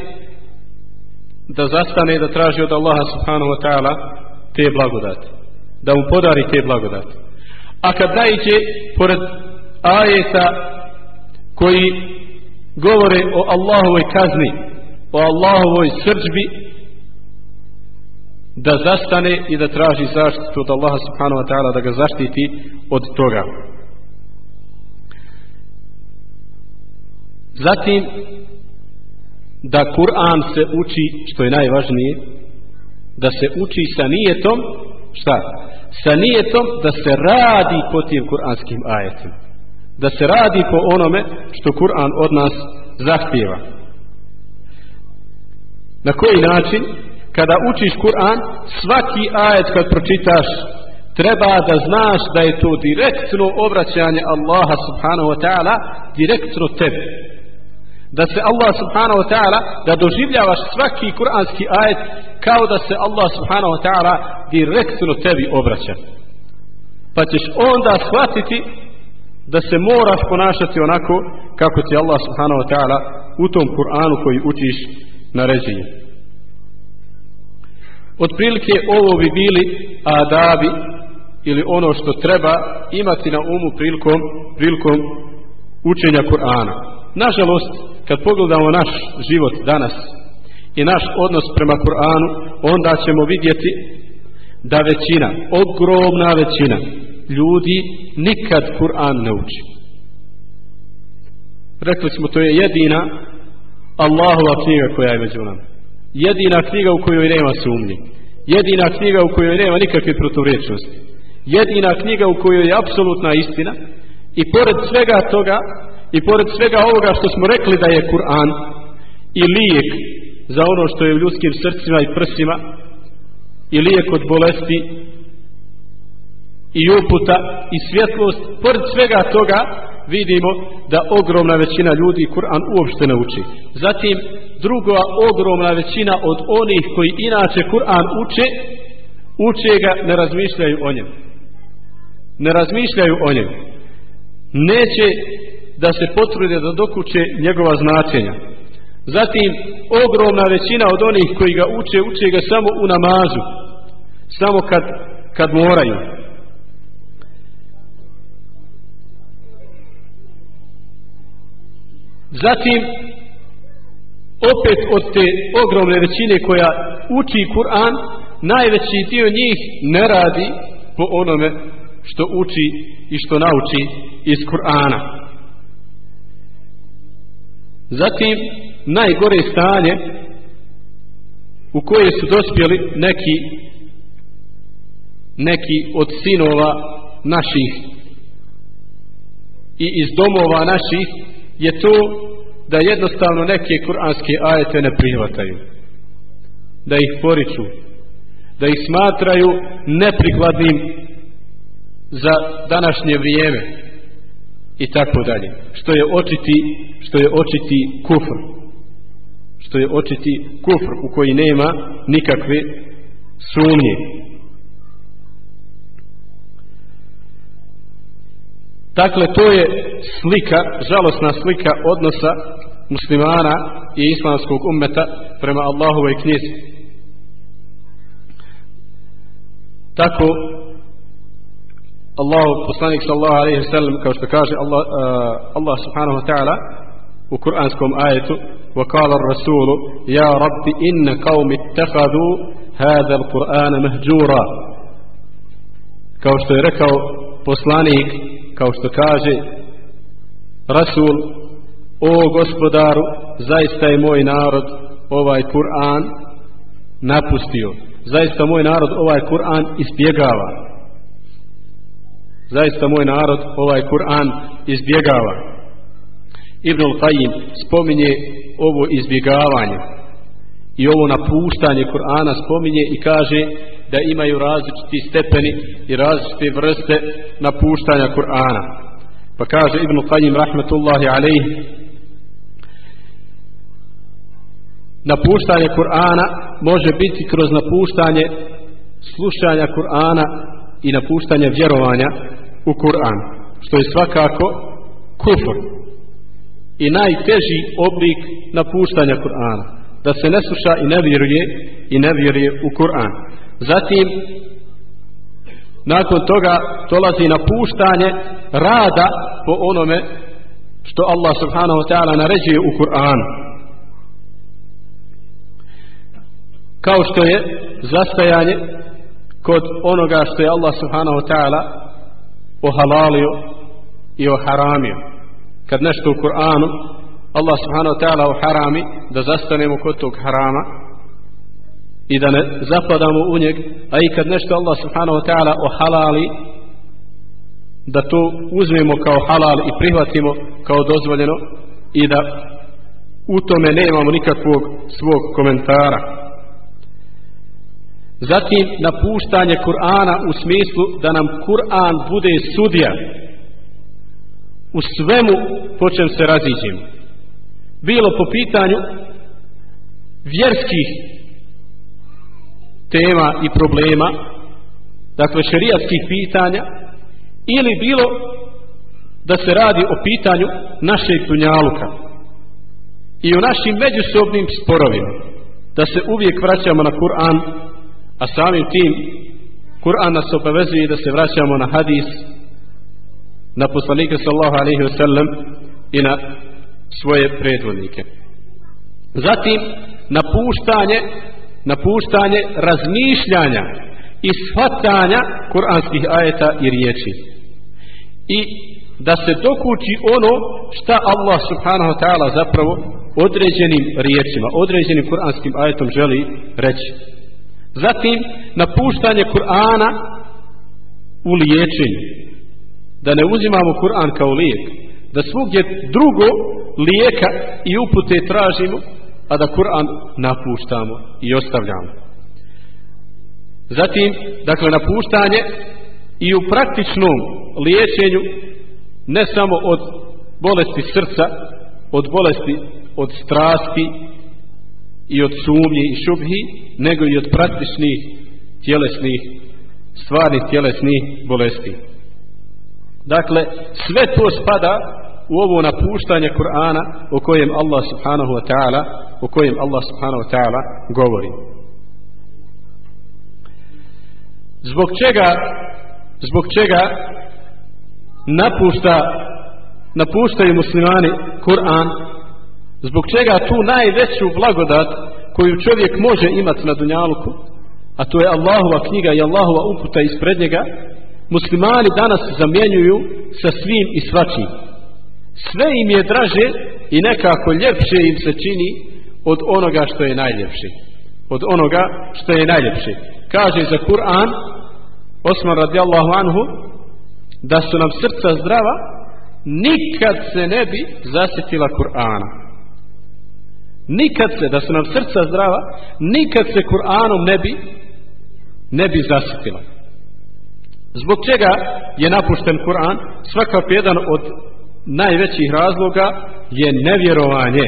da zastane da traži od Allaha subhanahu wa ta'ala te blagodati da mu podari te blagodati. A kad najđe pored ajeta koji govore o Allahovoj kazni o Allahovoj srđbi da zastane i da traži zaštitu od Allaha subhanahu wa ta'ala da ga zaštiti od toga. Zatim da Kur'an se uči što je najvažnije da se uči sa nijetom šta? sa nijetom da se radi po tim kuranskim ajetima da se radi po onome što Kur'an od nas zahtjeva. Na koji način? Kada učiš Kur'an, svaki ajet kad pročitaš, treba da znaš da je to direktno obraćanje Allaha subhanahu wa ta'ala direktno tebi. Da se Allah subhanahu wa ta'ala, da doživljavaš svaki kuranski ajet kao da se Allah subhanahu wa ta'ala direktno tebi obraća. Pa ćeš onda shvatiti da se moraš ponašati onako kako ti Allah subhanahu wa ta'ala u tom Kur'anu koji učiš naređuje. Od prilike ovo bi bili adabi ili ono što treba imati na umu prilikom, prilikom učenja Kur'ana. Nažalost, kad pogledamo naš život danas i naš odnos prema Kur'anu, onda ćemo vidjeti da većina, ogromna većina, ljudi nikad Kur'an ne uči. Rekli smo, to je jedina Allahova knjiga koja je među nama. Jedina knjiga u kojoj nema sumnje. Jedina knjiga u kojoj nema nikakve proturečnosti. Jedina knjiga u kojoj je apsolutna istina. I pored svega toga, i pored svega ovoga što smo rekli da je Kur'an i lijek za ono što je u ljudskim srcima i prsima i lijek od bolesti i uputa i svjetlost pored svega toga vidimo da ogromna većina ljudi Kur'an uopšte ne uči zatim druga ogromna većina od onih koji inače Kur'an uče uče ga ne razmišljaju o njemu. ne razmišljaju o njemu. neće da se potrude da dokuće njegova značenja. Zatim ogromna većina od onih koji ga uče uče ga samo u namazu samo kad, kad moraju. Zatim opet od te ogromne većine koja uči Kur'an najveći dio njih ne radi po onome što uči i što nauči iz Kur'ana zatim najgore stanje u koje su dospjeli neki neki od sinova naših i iz domova naših je to da jednostavno neke kuranske ajete ne prihvataju da ih poriču da ih smatraju neprikladnim za današnje vrijeme i tako dalje. Što je očiti što je očiti kufr. Što je očiti kufr u koji nema nikakve sumnje. Dakle, to je slika, žalosna slika odnosa muslimana i islamskog ummeta prema Allahove knjizi. Tako, Allah poslanik sallallahu alejhi ve sellem kao što kaže Allah uh, Allah subhanahu wa ta'ala u kuranskom ajetu wa qala ar-rasul ya rabbi in qaumi ittakhadhu hadha al-qur'ana mahjura. Kao što je rekao poslanik kao što kaže rasul o gospodaru zaista je moj narod ovaj kur'an napustio. Zaista moj narod ovaj kur'an izbjegava zaista moj narod ovaj Kur'an izbjegava Ibnul Qayyim spominje ovo izbjegavanje i ovo napuštanje Kur'ana spominje i kaže da imaju različiti stepeni i različite vrste napuštanja Kur'ana. Pa kaže Ibn Qayyim rahmetullahi alejhi napuštanje Kur'ana može biti kroz napuštanje slušanja Kur'ana i napuštanje vjerovanja u Kur'an, što je svakako kufr i najteži oblik napuštanja Kur'ana, da se ne sluša i ne vjeruje i ne vjeruje u Kur'an. Zatim, nakon toga dolazi napuštanje rada po onome što Allah subhanahu wa ta'ala naređuje u Kur'anu. Kao što je zastajanje kod onoga što je Allah subhanahu wa ta'ala ohalalio i oharamio. Kad nešto u Kur'anu Allah subhanahu wa ta'ala oharami da zastanemo kod tog harama i da ne zapadamo u njeg a i kad nešto Allah subhanahu wa ta'ala ohalali da to uzmemo kao halal i prihvatimo kao dozvoljeno i da u tome nemamo nikakvog svog komentara zatim napuštanje Kur'ana u smislu da nam Kur'an bude sudija u svemu po čem se raziđemo. Bilo po pitanju vjerskih tema i problema dakle šerijatskih pitanja ili bilo da se radi o pitanju našeg dunjaluka i o našim međusobnim sporovima da se uvijek vraćamo na Kur'an a samim tim Kur'an nas obavezuje da se vraćamo na hadis na poslanike sallahu alaihi wasallam i na svoje predvodnike zatim napuštanje napuštanje razmišljanja i shvatanja kuranskih ajeta i riječi i da se dokući ono šta Allah subhanahu wa ta'ala zapravo određenim riječima, određenim kuranskim ajetom želi reći. Zatim, napuštanje Kur'ana u liječenju. Da ne uzimamo Kur'an kao lijek, da svugdje drugo lijeka i upute tražimo a da Kur'an napuštamo i ostavljamo zatim dakle napuštanje i u praktičnom liječenju ne samo od bolesti srca od bolesti od strasti i od sumnji i šubhi nego i od praktičnih tjelesnih stvarnih tjelesnih bolesti. Dakle sve to spada u ovo napuštanje Kur'ana o kojem Allah subhanahu wa ta'ala o kojem Allah subhanahu wa ta'ala govori. Zbog čega zbog čega napušta napuštaju muslimani Kur'an zbog čega tu najveću blagodat koju čovjek može imati na dunjaluku a to je Allahova knjiga i Allahova uputa ispred njega muslimani danas zamjenjuju sa svim i svačim. Sve im je draže i nekako ljepše im se čini od onoga što je najljepše. Od onoga što je najljepše. Kaže za Kur'an Osman radijallahu anhu da su nam srca zdrava nikad se ne bi zasjetila Kur'ana nikad se da su nam srca zdrava nikad se Kur'anom ne bi ne bi zasjetila zbog čega je napušten Kur'an? Svakako jedan od najvećih razloga je nevjerovanje.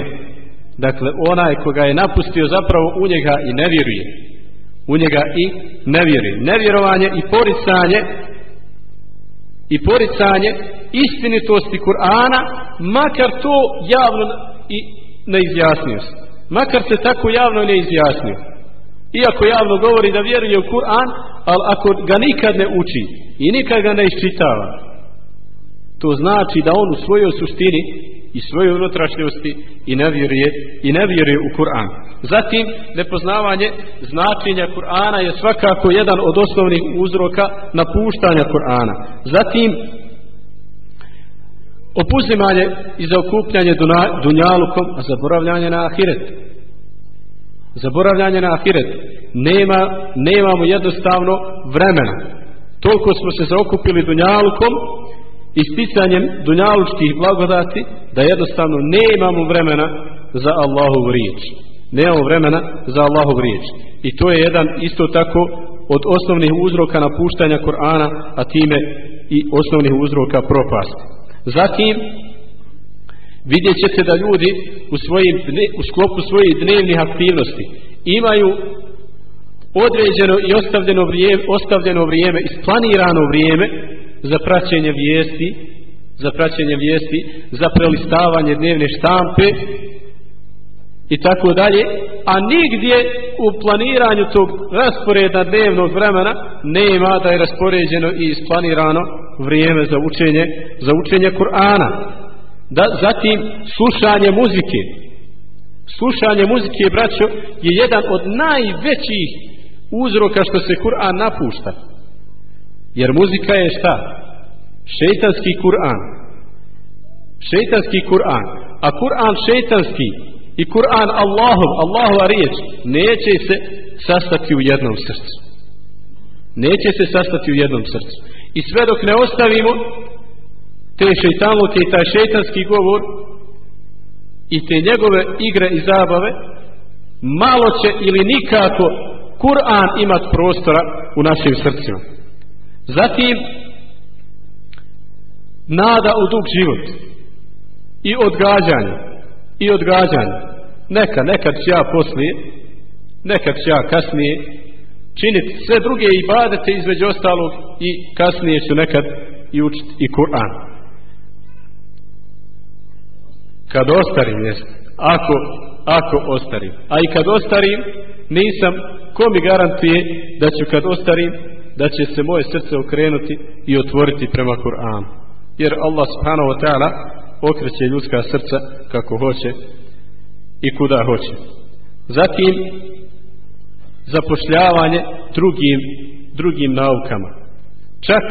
Dakle onaj koga je napustio zapravo u njega i ne vjeruje. U njega i ne vjeruje. Nevjerovanje i poricanje i poricanje istinitosti Kur'ana makar to javno i ne izjasnio se. Makar se tako javno ne izjasnio iako javno govori da vjeruje u Kur'an ali ako ga nikad ne uči i nikad ga ne iščitava to znači da on u svojoj suštini i svojoj unutrašnjosti i ne vjeruje i ne vjeruje u Kur'an. Zatim nepoznavanje značenja Kur'ana je svakako jedan od osnovnih uzroka napuštanja Kur'ana. Zatim opuzimanje i zaokupljanje dunjalukom a zaboravljanje na ahiret. Zaboravljanje na ahiret. Nema, nemamo jednostavno vremena. Toliko smo se zaokupili dunjalukom i sticanjem dunjalučkih blagodati da jednostavno nemamo vremena za Allahovu riječ. Nemamo vremena za Allahovu riječ. I to je jedan isto tako od osnovnih uzroka napuštanja Korana a time i osnovnih uzroka propasti zatim vidjet ćete da ljudi u, svojim, u sklopu svojih dnevnih aktivnosti imaju određeno i ostavljeno vrijeme, ostavljeno vrijeme isplanirano vrijeme za praćenje vijesti za praćenje vijesti za prelistavanje dnevne štampe i tako dalje a nigdje u planiranju tog rasporeda dnevnog vremena nema da je raspoređeno i isplanirano vrijeme za učenje za učenje Kur'ana. Da, zatim slušanje muzike. Slušanje muzike braćo je jedan od najvećih uzroka što se Kur'an napušta. Jer muzika je šta? Šeitanski Kur'an. Šeitanski Kur'an. A Kur'an šeitanski i Kur'an Allahov Allahova riječ neće se sastati u jednom srcu. Neće se sastati u jednom srcu i sve dok ne ostavimo te šeitanluke i taj šeitanski govor i te njegove igre i zabave malo će ili nikako Kur'an imat prostora u našim srcima. Zatim nada u dug život i odgađanje i odgađanje. Neka, nekad će ja poslije nekad će ja kasnije činiti sve druge ibadete između ostalog i kasnije ću nekad i učiti i Kur'an. Kad ostarim jest ako, ako ostarim. A i kad ostarim nisam ko mi garantuje da ću kad ostarim da će se moje srce okrenuti i otvoriti prema Kur'anu? Jer Allah subhanahu wa ta'ala okreće ljudska srca kako hoće i kuda hoće. Zatim zapošljavanje drugim drugim naukama. Čak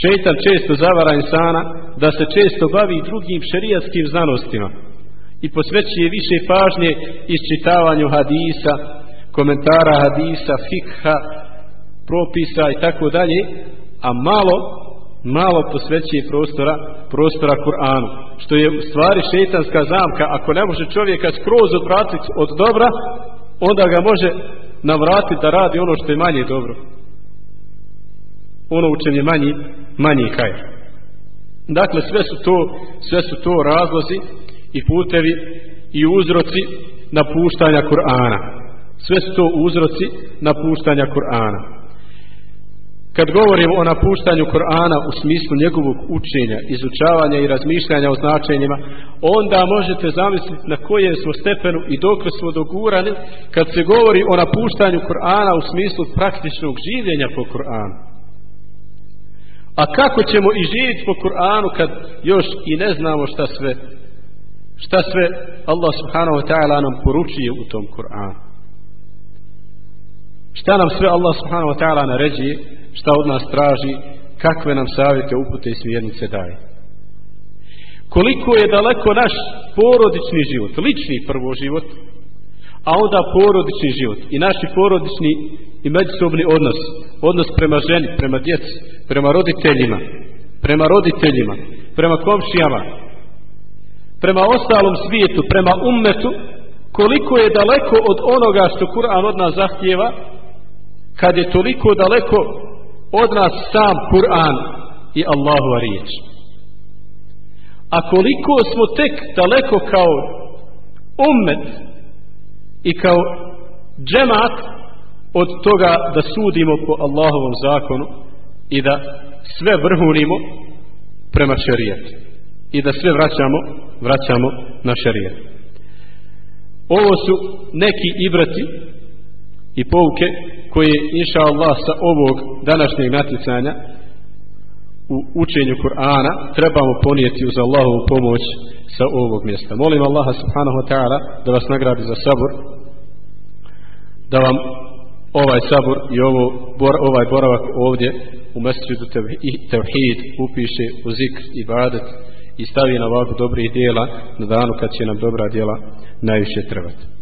šeitan često zavara insana da se često bavi drugim šerijatskim znanostima i posvećuje više pažnje isčitavanju hadisa komentara hadisa fikha propisa i tako dalje a malo malo posvećuje prostora prostora Kur'anu što je u stvari šeitanska zamka. Ako ne može čovjeka skroz odvratiti od dobra onda ga može navratiti da radi ono što je manje dobro. Ono u čem je manji manji hajr dakle sve su to sve su to razlozi i putevi i uzroci napuštanja Kur'ana. Sve su to uzroci napuštanja Kur'ana. Kad govorimo o napuštanju Kur'ana u smislu njegovog učenja, izučavanja i razmišljanja o značenjima, onda možete zamisliti na kojem smo stepenu i dok smo dogurani kad se govori o napuštanju Kur'ana u smislu praktičnog življenja po Kur'anu. A kako ćemo i živjeti po Kur'anu kad još i ne znamo šta sve šta sve Allah subhanahu wa ta'ala nam poručuje u tom Kur'anu. Šta nam sve Allah subhanahu wa ta'ala naređuje šta od nas traži, kakve nam savjete, upute i smjernice daje. Koliko je daleko naš porodični život, lični prvo život, a onda porodični život i naši porodični i međusobni odnos, odnos prema ženi, prema djeci, prema roditeljima, prema roditeljima, prema komšijama, prema ostalom svijetu, prema ummetu, koliko je daleko od onoga što Kur'an od nas zahtjeva, kad je toliko daleko od nas sam Kur'an i Allahova riječ. A koliko smo tek daleko kao ummet i kao džemat od toga da sudimo po Allahovom zakonu i da sve vrhunimo prema šerijetu i da sve vraćamo vraćamo na šerijet. Ovo su neki ibrati i pouke koje inša Allah sa ovog današnjeg natjecanja u učenju Kur'ana trebamo ponijeti uz Allahovu pomoć sa ovog mjesta. Molim Allaha subhanahu wa ta'ala da vas nagradi za sabor da vam ovaj sabor i ovo, bor, ovaj boravak ovdje u mesčidu tevhid upiše u zikr i badet i stavi na vagu dobrih dijela na danu kad će nam dobra dijela najviše trebati.